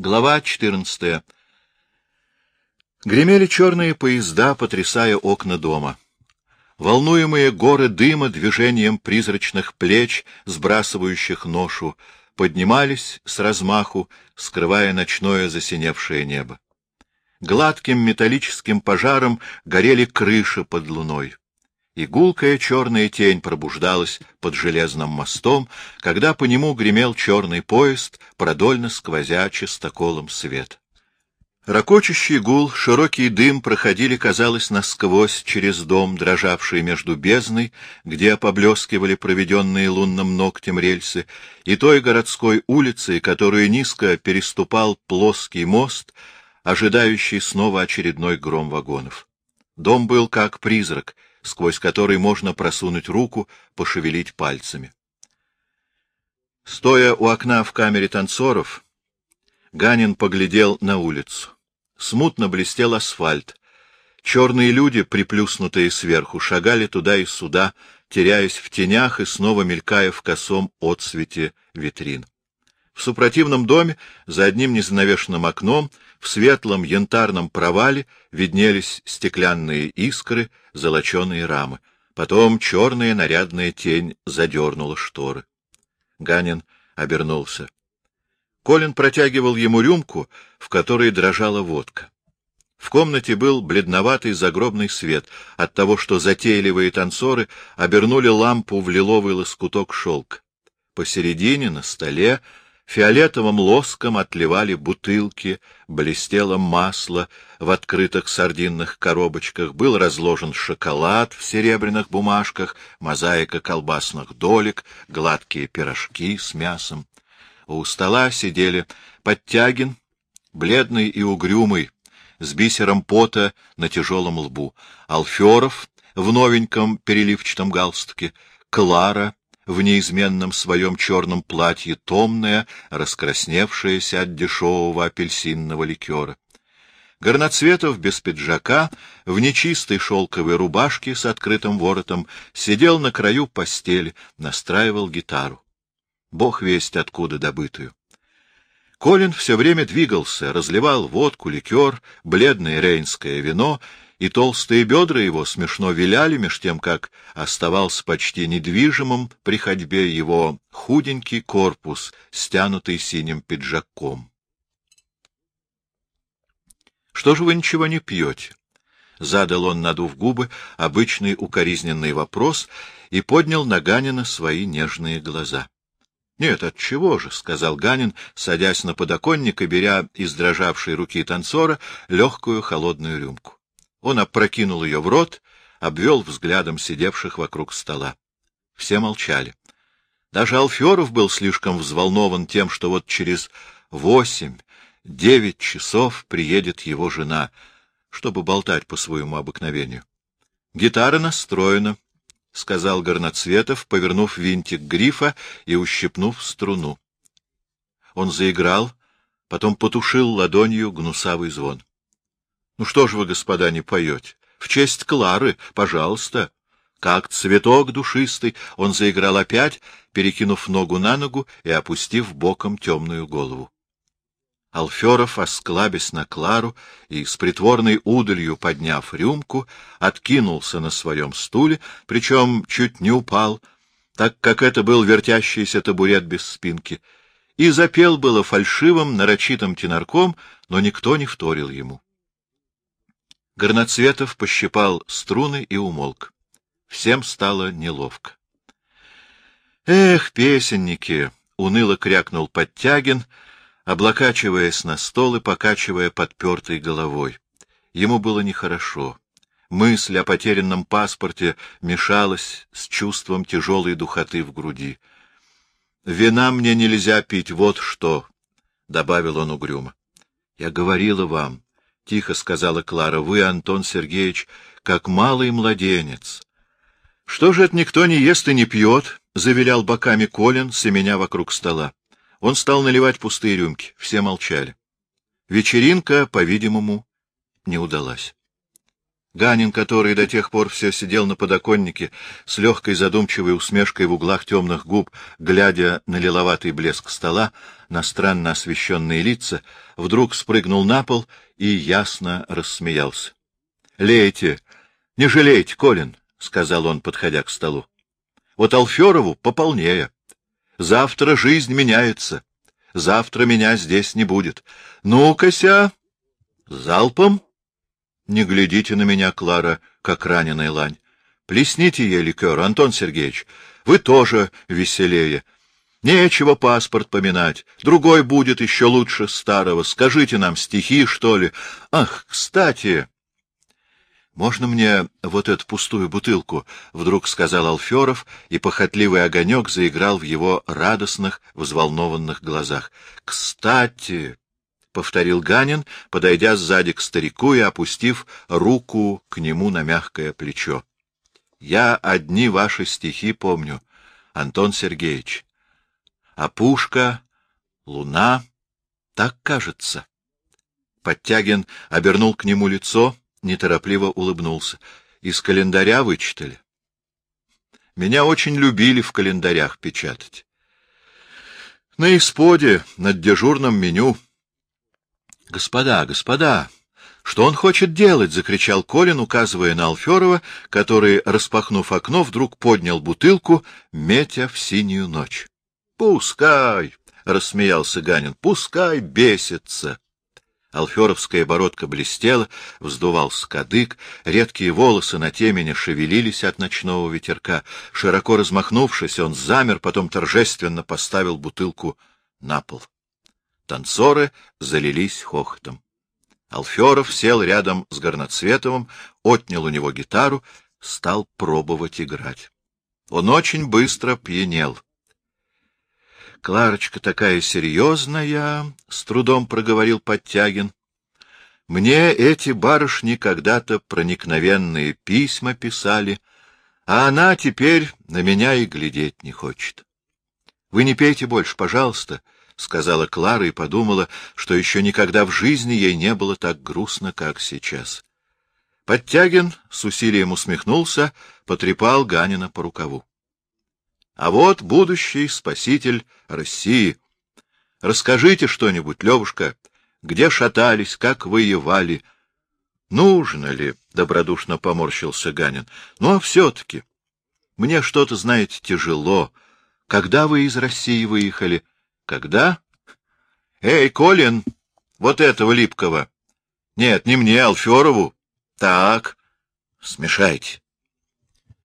Глава 14. Гремели черные поезда, потрясая окна дома. Волнуемые горы дыма движением призрачных плеч, сбрасывающих ношу, поднимались с размаху, скрывая ночное засиневшее небо. Гладким металлическим пожаром горели крыши под луной. И гулкая черная тень пробуждалась под железным мостом, когда по нему гремел черный поезд, продольно сквозя чистоколом свет. Рокочущий гул, широкий дым проходили, казалось, насквозь через дом, дрожавший между бездной, где поблескивали проведенные лунным ногтем рельсы, и той городской улицей, которую низко переступал плоский мост, ожидающий снова очередной гром вагонов. Дом был как призрак — сквозь который можно просунуть руку, пошевелить пальцами. Стоя у окна в камере танцоров, Ганин поглядел на улицу. Смутно блестел асфальт. Черные люди, приплюснутые сверху, шагали туда и сюда, теряясь в тенях и снова мелькая в косом отсвете витрин. В супротивном доме, за одним незанавешенным окном, в светлом янтарном провале виднелись стеклянные искры, золоченые рамы. Потом черная нарядная тень задернула шторы. Ганин обернулся. Колин протягивал ему рюмку, в которой дрожала водка. В комнате был бледноватый загробный свет от того, что затейливые танцоры обернули лампу в лиловый лоскуток шелк. Посередине, на столе, Фиолетовым лоском отливали бутылки, блестело масло в открытых сардинных коробочках, был разложен шоколад в серебряных бумажках, мозаика колбасных долек, гладкие пирожки с мясом. У стола сидели Подтягин, бледный и угрюмый, с бисером пота на тяжелом лбу, Алферов в новеньком переливчатом галстуке, Клара в неизменном своем черном платье, томная, раскрасневшаяся от дешевого апельсинного ликера. Горноцветов без пиджака, в нечистой шелковой рубашке с открытым воротом, сидел на краю постели, настраивал гитару. Бог весть откуда добытую. Колин все время двигался, разливал водку, ликер, бледное рейнское вино и толстые бедра его смешно виляли, меж тем, как оставался почти недвижимым при ходьбе его худенький корпус, стянутый синим пиджаком. — Что же вы ничего не пьете? — задал он, надув губы, обычный укоризненный вопрос и поднял на Ганина свои нежные глаза. — Нет, отчего же, — сказал Ганин, садясь на подоконник и беря из дрожавшей руки танцора легкую холодную рюмку. Он опрокинул ее в рот, обвел взглядом сидевших вокруг стола. Все молчали. Даже Алферов был слишком взволнован тем, что вот через восемь, девять часов приедет его жена, чтобы болтать по своему обыкновению. — Гитара настроена, — сказал Горноцветов, повернув винтик грифа и ущипнув струну. Он заиграл, потом потушил ладонью гнусавый звон. Ну что же вы, господа, не поете? В честь Клары, пожалуйста. Как цветок душистый, он заиграл опять, перекинув ногу на ногу и опустив боком темную голову. Алферов, осклабясь на Клару и с притворной удалью подняв рюмку, откинулся на своем стуле, причем чуть не упал, так как это был вертящийся табурет без спинки, и запел было фальшивым, нарочитым тенорком, но никто не вторил ему. Горноцветов пощипал струны и умолк. Всем стало неловко. «Эх, песенники!» — уныло крякнул Подтягин, облокачиваясь на стол и покачивая подпертой головой. Ему было нехорошо. Мысль о потерянном паспорте мешалась с чувством тяжелой духоты в груди. «Вина мне нельзя пить, вот что!» — добавил он угрюмо. «Я говорила вам, — тихо сказала Клара, — вы, Антон Сергеевич, как малый младенец. — Что же это никто не ест и не пьет? — завилял боками Колин, семеня вокруг стола. Он стал наливать пустые рюмки. Все молчали. Вечеринка, по-видимому, не удалась. Ганин, который до тех пор все сидел на подоконнике, с легкой задумчивой усмешкой в углах темных губ, глядя на лиловатый блеск стола, на странно освещенные лица, вдруг спрыгнул на пол и ясно рассмеялся. — Лейте! Не жалейте, Колин! — сказал он, подходя к столу. — Вот Алферову пополнее. Завтра жизнь меняется. Завтра меня здесь не будет. Ну-кася! Залпом! Не глядите на меня, Клара, как раненая лань. Плесните ей ликер, Антон Сергеевич. Вы тоже веселее. Нечего паспорт поминать. Другой будет еще лучше старого. Скажите нам стихи, что ли. Ах, кстати... «Можно мне вот эту пустую бутылку?» — вдруг сказал Алферов, и похотливый огонек заиграл в его радостных, взволнованных глазах. «Кстати...» — повторил Ганин, подойдя сзади к старику и опустив руку к нему на мягкое плечо. — Я одни ваши стихи помню, Антон Сергеевич. А пушка, луна, так кажется. Подтягин обернул к нему лицо, неторопливо улыбнулся. — Из календаря вычитали? Меня очень любили в календарях печатать. На исподе, над дежурным меню —— Господа, господа! Что он хочет делать? — закричал Колин, указывая на Алферова, который, распахнув окно, вдруг поднял бутылку, метя в синюю ночь. — Пускай! — рассмеялся Ганин. — Пускай бесится! Алферовская бородка блестела, вздувался кадык, редкие волосы на темени шевелились от ночного ветерка. Широко размахнувшись, он замер, потом торжественно поставил бутылку на пол. Танцоры залились хохотом. Алферов сел рядом с Горноцветовым, отнял у него гитару, стал пробовать играть. Он очень быстро пьянел. — Кларочка такая серьезная, — с трудом проговорил Подтягин. — Мне эти барышни когда-то проникновенные письма писали, а она теперь на меня и глядеть не хочет. Вы не пейте больше, пожалуйста, —— сказала Клара и подумала, что еще никогда в жизни ей не было так грустно, как сейчас. Подтягин с усилием усмехнулся, потрепал Ганина по рукаву. — А вот будущий спаситель России. Расскажите что-нибудь, Левушка, где шатались, как воевали? — Нужно ли? — добродушно поморщился Ганин. — Ну, а все-таки. Мне что-то, знаете, тяжело. Когда вы из России выехали? — когда? Эй, Колин, вот этого липкого. Нет, не мне, Алферову. Так, смешайте.